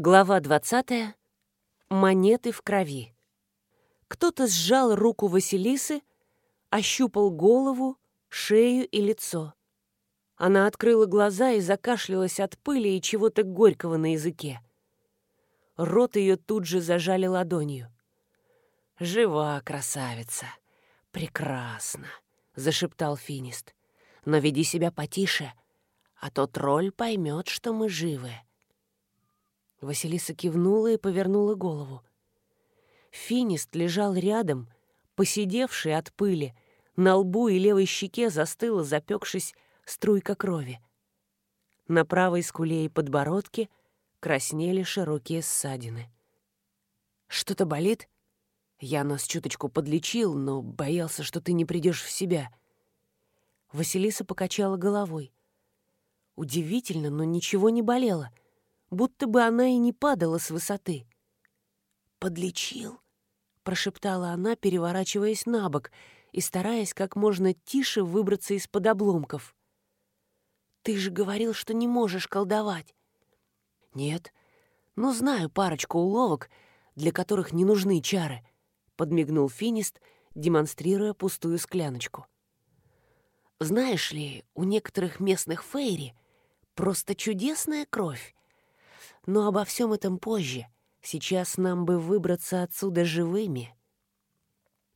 Глава 20. Монеты в крови. Кто-то сжал руку Василисы, ощупал голову, шею и лицо. Она открыла глаза и закашлялась от пыли и чего-то горького на языке. Рот ее тут же зажали ладонью. «Жива красавица! Прекрасно!» — зашептал Финист. «Но веди себя потише, а то тролль поймет, что мы живы». Василиса кивнула и повернула голову. Финист лежал рядом, посидевший от пыли. На лбу и левой щеке застыла, запекшись, струйка крови. На правой скуле и подбородке краснели широкие ссадины. «Что-то болит?» «Я нас чуточку подлечил, но боялся, что ты не придешь в себя». Василиса покачала головой. Удивительно, но ничего не болело — будто бы она и не падала с высоты. «Подлечил», — прошептала она, переворачиваясь на бок и стараясь как можно тише выбраться из-под обломков. «Ты же говорил, что не можешь колдовать». «Нет, но знаю парочку уловок, для которых не нужны чары», — подмигнул Финист, демонстрируя пустую скляночку. «Знаешь ли, у некоторых местных фейри просто чудесная кровь. Но обо всем этом позже. Сейчас нам бы выбраться отсюда живыми.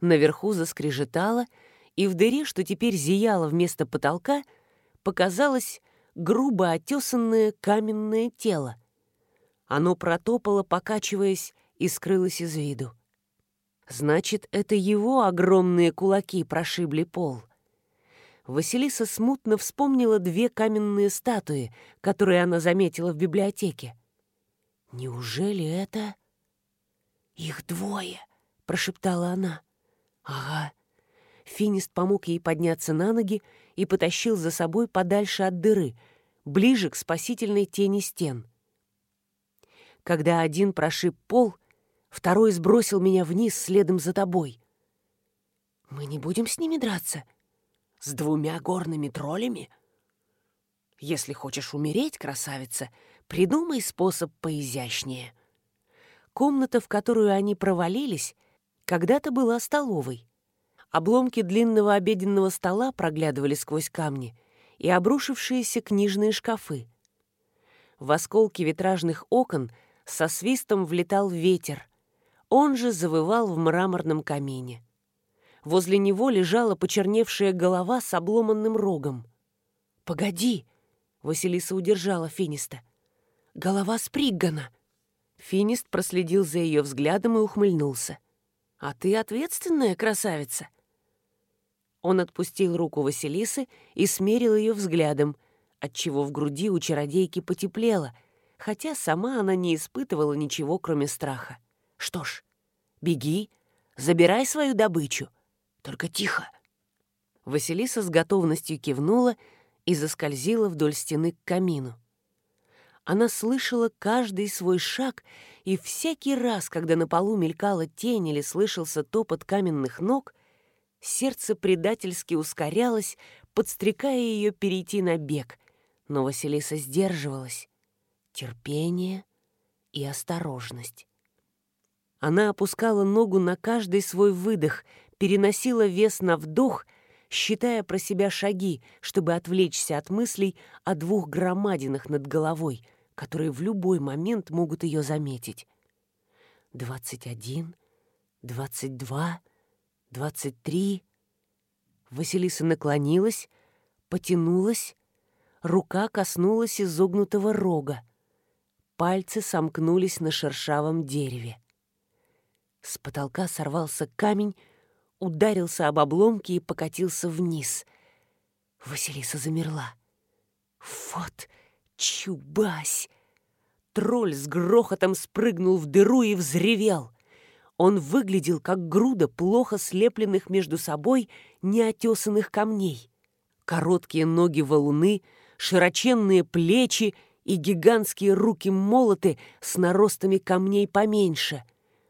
Наверху заскрежетало, и в дыре, что теперь зияло вместо потолка, показалось грубо отесанное каменное тело. Оно протопало, покачиваясь, и скрылось из виду. Значит, это его огромные кулаки прошибли пол. Василиса смутно вспомнила две каменные статуи, которые она заметила в библиотеке. «Неужели это...» «Их двое!» — прошептала она. «Ага». Финист помог ей подняться на ноги и потащил за собой подальше от дыры, ближе к спасительной тени стен. Когда один прошиб пол, второй сбросил меня вниз следом за тобой. «Мы не будем с ними драться?» «С двумя горными троллями?» «Если хочешь умереть, красавица, Придумай способ поизящнее. Комната, в которую они провалились, когда-то была столовой. Обломки длинного обеденного стола проглядывали сквозь камни и обрушившиеся книжные шкафы. В осколки витражных окон со свистом влетал ветер. Он же завывал в мраморном камине. Возле него лежала почерневшая голова с обломанным рогом. «Погоди!» — Василиса удержала Финиста — голова Сприггана». Финист проследил за ее взглядом и ухмыльнулся. «А ты ответственная красавица?» Он отпустил руку Василисы и смерил ее взглядом, отчего в груди у чародейки потеплело, хотя сама она не испытывала ничего, кроме страха. «Что ж, беги, забирай свою добычу, только тихо». Василиса с готовностью кивнула и заскользила вдоль стены к камину. Она слышала каждый свой шаг, и всякий раз, когда на полу мелькала тень или слышался топот каменных ног, сердце предательски ускорялось, подстрекая ее перейти на бег. Но Василиса сдерживалась. Терпение и осторожность. Она опускала ногу на каждый свой выдох, переносила вес на вдох, считая про себя шаги, чтобы отвлечься от мыслей о двух громадинах над головой, которые в любой момент могут ее заметить. «Двадцать один, двадцать два, двадцать три...» Василиса наклонилась, потянулась, рука коснулась изогнутого рога. Пальцы сомкнулись на шершавом дереве. С потолка сорвался камень, ударился об обломки и покатился вниз. Василиса замерла. «Вот!» Чубась! Тролль с грохотом спрыгнул в дыру и взревел. Он выглядел как груда плохо слепленных между собой неотесанных камней. Короткие ноги валуны, широченные плечи и гигантские руки-молоты с наростами камней поменьше.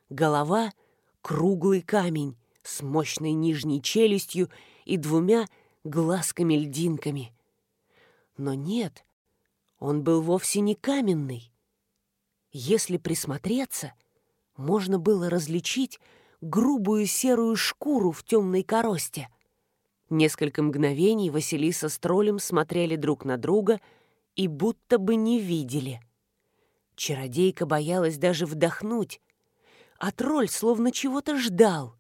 Голова — круглый камень с мощной нижней челюстью и двумя глазками-льдинками. Но нет — он был вовсе не каменный. Если присмотреться, можно было различить грубую серую шкуру в темной коросте. Несколько мгновений Василиса с троллем смотрели друг на друга и будто бы не видели. Чародейка боялась даже вдохнуть, а тролль словно чего-то ждал.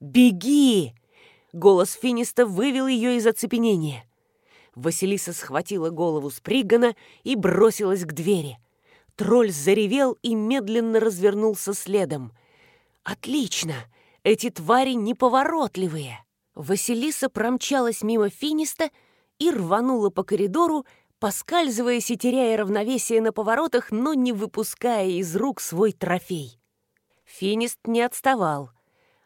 «Беги!» — голос Финиста вывел ее из оцепенения. Василиса схватила голову Спригана и бросилась к двери. Тролль заревел и медленно развернулся следом. «Отлично! Эти твари неповоротливые!» Василиса промчалась мимо Финиста и рванула по коридору, поскальзываясь и теряя равновесие на поворотах, но не выпуская из рук свой трофей. Финист не отставал,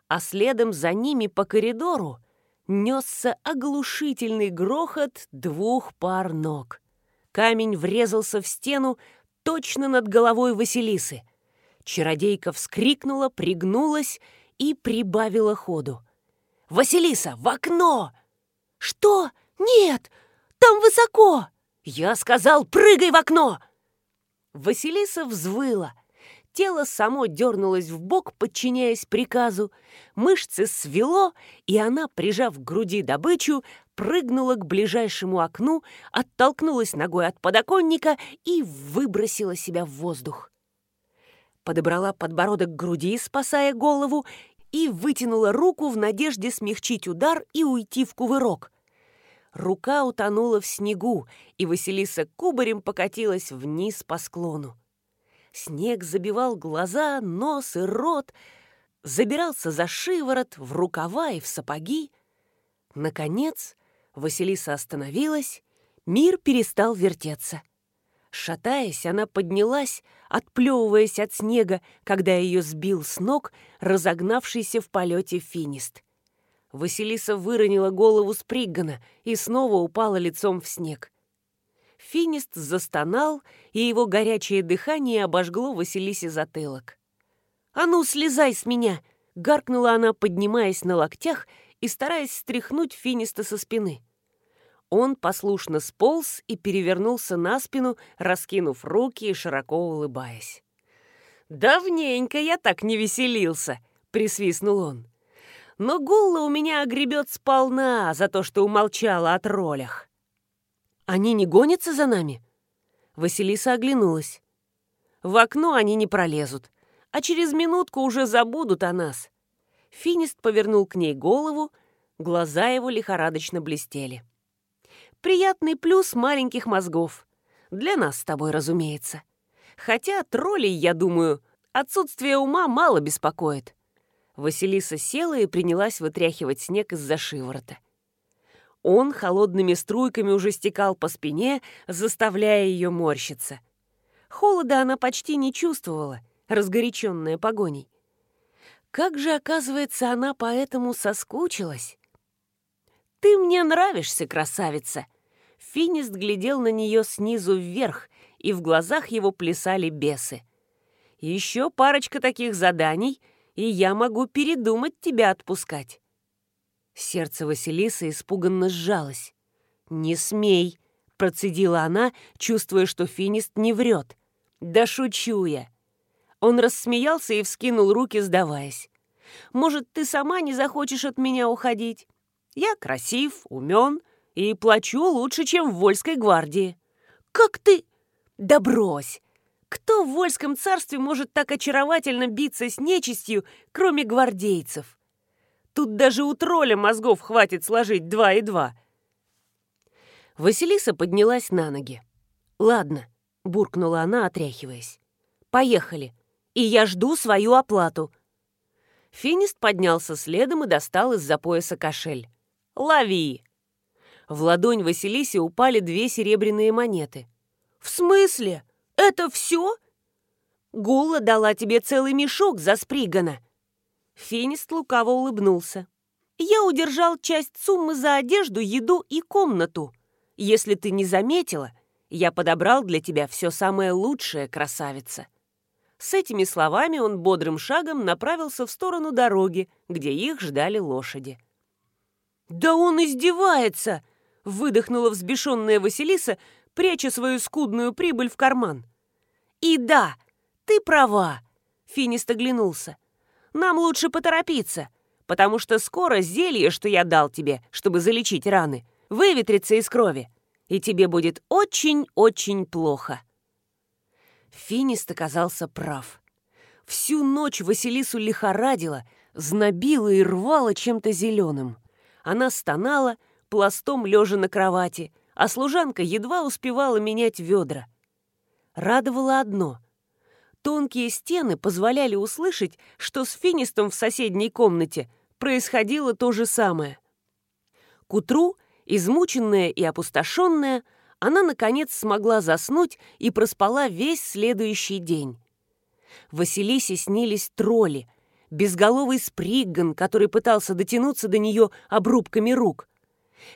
а следом за ними по коридору несся оглушительный грохот двух пар ног. Камень врезался в стену точно над головой Василисы. Чародейка вскрикнула, пригнулась и прибавила ходу. «Василиса, в окно!» «Что? Нет! Там высоко!» «Я сказал, прыгай в окно!» Василиса взвыла — Тело само дернулось в бок, подчиняясь приказу. Мышцы свело, и она, прижав к груди добычу, прыгнула к ближайшему окну, оттолкнулась ногой от подоконника и выбросила себя в воздух. Подобрала подбородок к груди, спасая голову, и вытянула руку в надежде смягчить удар и уйти в кувырок. Рука утонула в снегу, и Василиса кубарем покатилась вниз по склону. Снег забивал глаза, нос и рот, забирался за шиворот, в рукава и в сапоги. Наконец Василиса остановилась, мир перестал вертеться. Шатаясь, она поднялась, отплевываясь от снега, когда ее сбил с ног разогнавшийся в полете финист. Василиса выронила голову с Приггана и снова упала лицом в снег. Финист застонал, и его горячее дыхание обожгло Василисе затылок. «А ну, слезай с меня!» — гаркнула она, поднимаясь на локтях и стараясь стряхнуть Финиста со спины. Он послушно сполз и перевернулся на спину, раскинув руки и широко улыбаясь. «Давненько я так не веселился!» — присвистнул он. «Но Гулла у меня огребет сполна за то, что умолчала о троллях». «Они не гонятся за нами?» Василиса оглянулась. «В окно они не пролезут, а через минутку уже забудут о нас». Финист повернул к ней голову, глаза его лихорадочно блестели. «Приятный плюс маленьких мозгов. Для нас с тобой, разумеется. Хотя троллей, я думаю, отсутствие ума мало беспокоит». Василиса села и принялась вытряхивать снег из-за шиворота. Он холодными струйками уже стекал по спине, заставляя ее морщиться. Холода она почти не чувствовала, разгоряченная погоней. Как же, оказывается, она поэтому соскучилась? «Ты мне нравишься, красавица!» Финист глядел на нее снизу вверх, и в глазах его плясали бесы. «Еще парочка таких заданий, и я могу передумать тебя отпускать». Сердце Василисы испуганно сжалось. «Не смей!» — процедила она, чувствуя, что финист не врет. «Да шучу я!» Он рассмеялся и вскинул руки, сдаваясь. «Может, ты сама не захочешь от меня уходить? Я красив, умен и плачу лучше, чем в Вольской гвардии». «Как ты...» «Да брось! Кто в Вольском царстве может так очаровательно биться с нечистью, кроме гвардейцев?» Тут даже у тролля мозгов хватит сложить два и два. Василиса поднялась на ноги. «Ладно», — буркнула она, отряхиваясь. «Поехали, и я жду свою оплату». Финист поднялся следом и достал из-за пояса кошель. «Лови!» В ладонь Василисе упали две серебряные монеты. «В смысле? Это все?» «Гула дала тебе целый мешок за спригана», Финист лукаво улыбнулся. «Я удержал часть суммы за одежду, еду и комнату. Если ты не заметила, я подобрал для тебя все самое лучшее, красавица». С этими словами он бодрым шагом направился в сторону дороги, где их ждали лошади. «Да он издевается!» — выдохнула взбешенная Василиса, пряча свою скудную прибыль в карман. «И да, «Ты права!» — Финист оглянулся. «Нам лучше поторопиться, потому что скоро зелье, что я дал тебе, чтобы залечить раны, выветрится из крови, и тебе будет очень-очень плохо». Финист оказался прав. Всю ночь Василису лихорадила, знобила и рвала чем-то зеленым. Она стонала, пластом лежа на кровати, а служанка едва успевала менять ведра. Радовало одно. Тонкие стены позволяли услышать, что с Финистом в соседней комнате происходило то же самое. К утру, измученная и опустошенная, она, наконец, смогла заснуть и проспала весь следующий день. Василисе снились тролли, безголовый спригган, который пытался дотянуться до нее обрубками рук.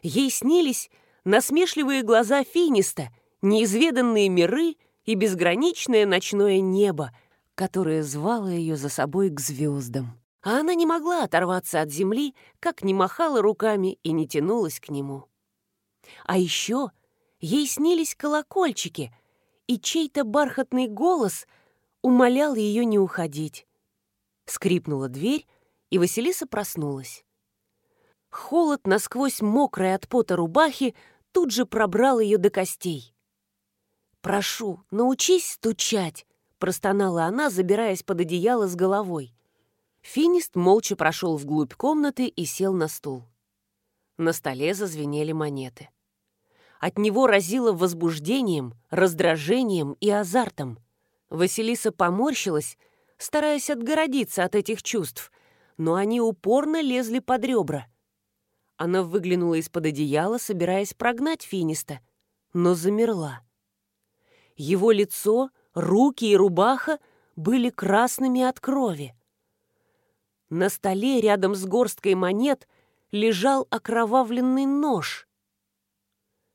Ей снились насмешливые глаза Финиста, неизведанные миры и безграничное ночное небо, которое звало ее за собой к звездам. А она не могла оторваться от земли, как не махала руками и не тянулась к нему. А еще ей снились колокольчики, и чей-то бархатный голос умолял ее не уходить. Скрипнула дверь, и Василиса проснулась. Холод насквозь мокрой от пота рубахи тут же пробрал ее до костей. «Прошу, научись стучать!» — простонала она, забираясь под одеяло с головой. Финист молча прошел вглубь комнаты и сел на стул. На столе зазвенели монеты. От него разило возбуждением, раздражением и азартом. Василиса поморщилась, стараясь отгородиться от этих чувств, но они упорно лезли под ребра. Она выглянула из-под одеяла, собираясь прогнать Финиста, но замерла. Его лицо, руки и рубаха были красными от крови. На столе рядом с горсткой монет лежал окровавленный нож.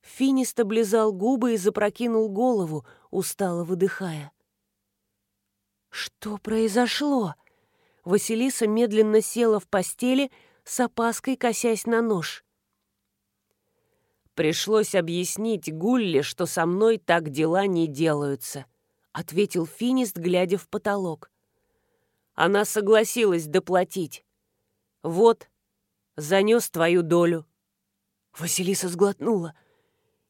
Финист облизал губы и запрокинул голову, устало выдыхая. Что произошло? Василиса медленно села в постели, с опаской косясь на нож. «Пришлось объяснить Гулле, что со мной так дела не делаются», — ответил Финист, глядя в потолок. «Она согласилась доплатить. Вот, занес твою долю». Василиса сглотнула.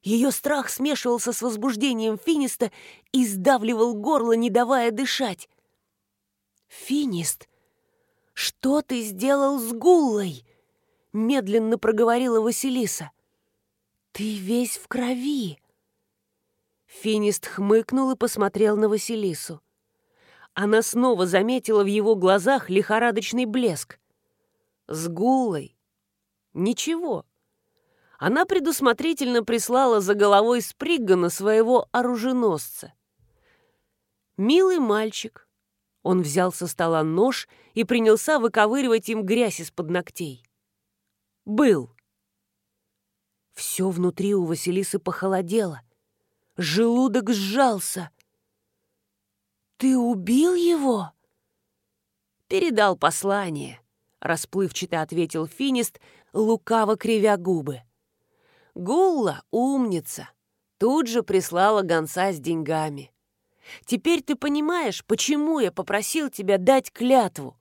Ее страх смешивался с возбуждением Финиста и сдавливал горло, не давая дышать. «Финист, что ты сделал с Гуллой?» — медленно проговорила Василиса. «Ты весь в крови!» Финист хмыкнул и посмотрел на Василису. Она снова заметила в его глазах лихорадочный блеск. «С Гуллой? Ничего, она предусмотрительно прислала за головой Сприггана своего оруженосца. Милый мальчик. Он взял со стола нож и принялся выковыривать им грязь из-под ногтей. Был. Все внутри у Василисы похолодело. Желудок сжался. «Ты убил его?» «Передал послание», — расплывчато ответил Финист, лукаво кривя губы. Гулла умница. Тут же прислала гонца с деньгами. Теперь ты понимаешь, почему я попросил тебя дать клятву.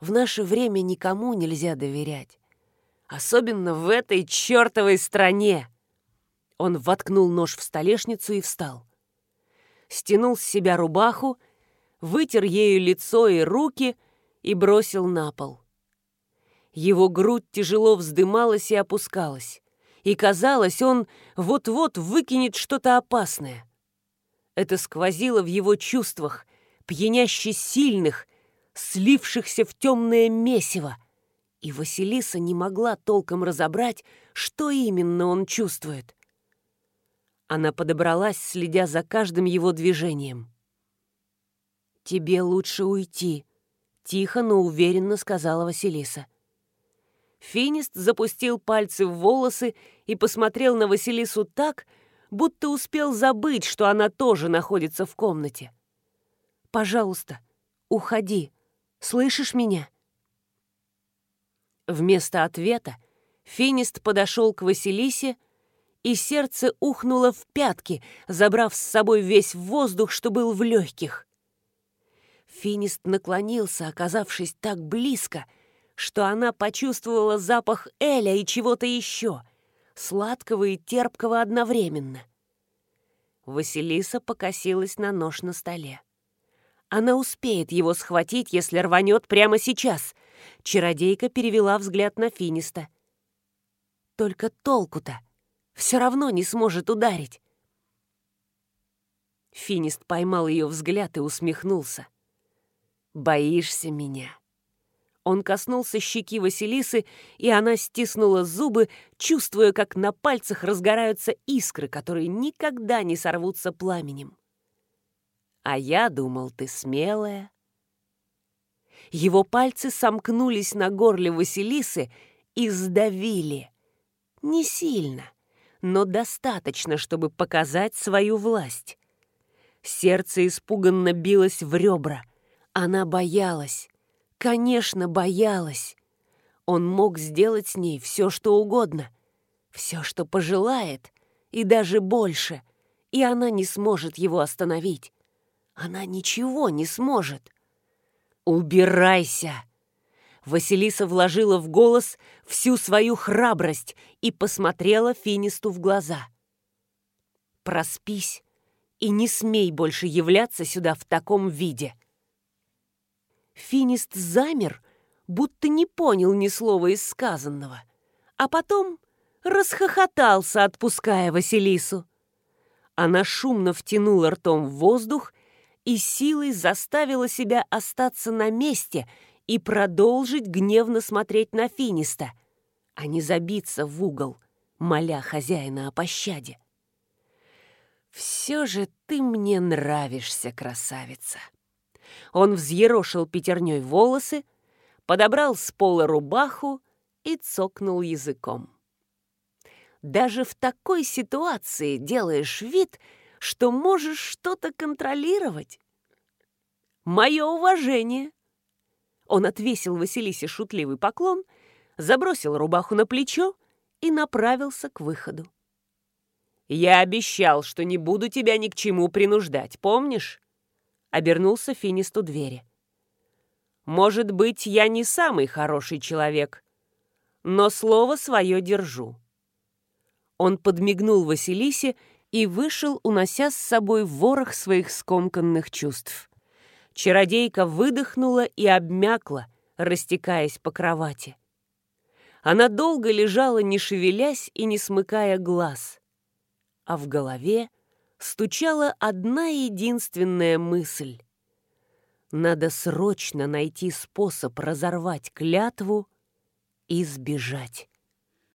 В наше время никому нельзя доверять. Особенно в этой чертовой стране. Он воткнул нож в столешницу и встал. Стянул с себя рубаху, вытер ею лицо и руки и бросил на пол. Его грудь тяжело вздымалась и опускалась, и казалось, он вот-вот выкинет что-то опасное. Это сквозило в его чувствах, пьяняще сильных, слившихся в темное месиво, и Василиса не могла толком разобрать, что именно он чувствует. Она подобралась, следя за каждым его движением. «Тебе лучше уйти», — тихо, но уверенно сказала Василиса. Финист запустил пальцы в волосы и посмотрел на Василису так, будто успел забыть, что она тоже находится в комнате. «Пожалуйста, уходи. Слышишь меня?» Вместо ответа Финист подошел к Василисе и сердце ухнуло в пятки, забрав с собой весь воздух, что был в легких. Финист наклонился, оказавшись так близко, что она почувствовала запах Эля и чего-то еще, сладкого и терпкого одновременно. Василиса покосилась на нож на столе. Она успеет его схватить, если рванет прямо сейчас. Чародейка перевела взгляд на Финиста. Только толку-то все равно не сможет ударить. Финист поймал ее взгляд и усмехнулся. «Боишься меня?» Он коснулся щеки Василисы, и она стиснула зубы, чувствуя, как на пальцах разгораются искры, которые никогда не сорвутся пламенем. «А я думал, ты смелая». Его пальцы сомкнулись на горле Василисы и сдавили. Не сильно, но достаточно, чтобы показать свою власть. Сердце испуганно билось в ребра. Она боялась. Конечно, боялась. Он мог сделать с ней все, что угодно. Все, что пожелает, и даже больше. И она не сможет его остановить. Она ничего не сможет. «Убирайся!» Василиса вложила в голос всю свою храбрость и посмотрела Финисту в глаза. «Проспись и не смей больше являться сюда в таком виде!» Финист замер, будто не понял ни слова из сказанного, а потом расхохотался, отпуская Василису. Она шумно втянула ртом в воздух и силой заставила себя остаться на месте и продолжить гневно смотреть на Финиста, а не забиться в угол, моля хозяина о пощаде. «Все же ты мне нравишься, красавица!» Он взъерошил пятерней волосы, подобрал с пола рубаху и цокнул языком. Даже в такой ситуации делаешь вид, что можешь что-то контролировать. Мое уважение. Он отвесил Василисе шутливый поклон, забросил рубаху на плечо и направился к выходу. «Я обещал, что не буду тебя ни к чему принуждать, помнишь?» обернулся Финисту двери. «Может быть, я не самый хороший человек, но слово свое держу». Он подмигнул Василисе и вышел, унося с собой ворох своих скомканных чувств. Чародейка выдохнула и обмякла, растекаясь по кровати. Она долго лежала, не шевелясь и не смыкая глаз. А в голове стучала одна единственная мысль. Надо срочно найти способ разорвать клятву и сбежать.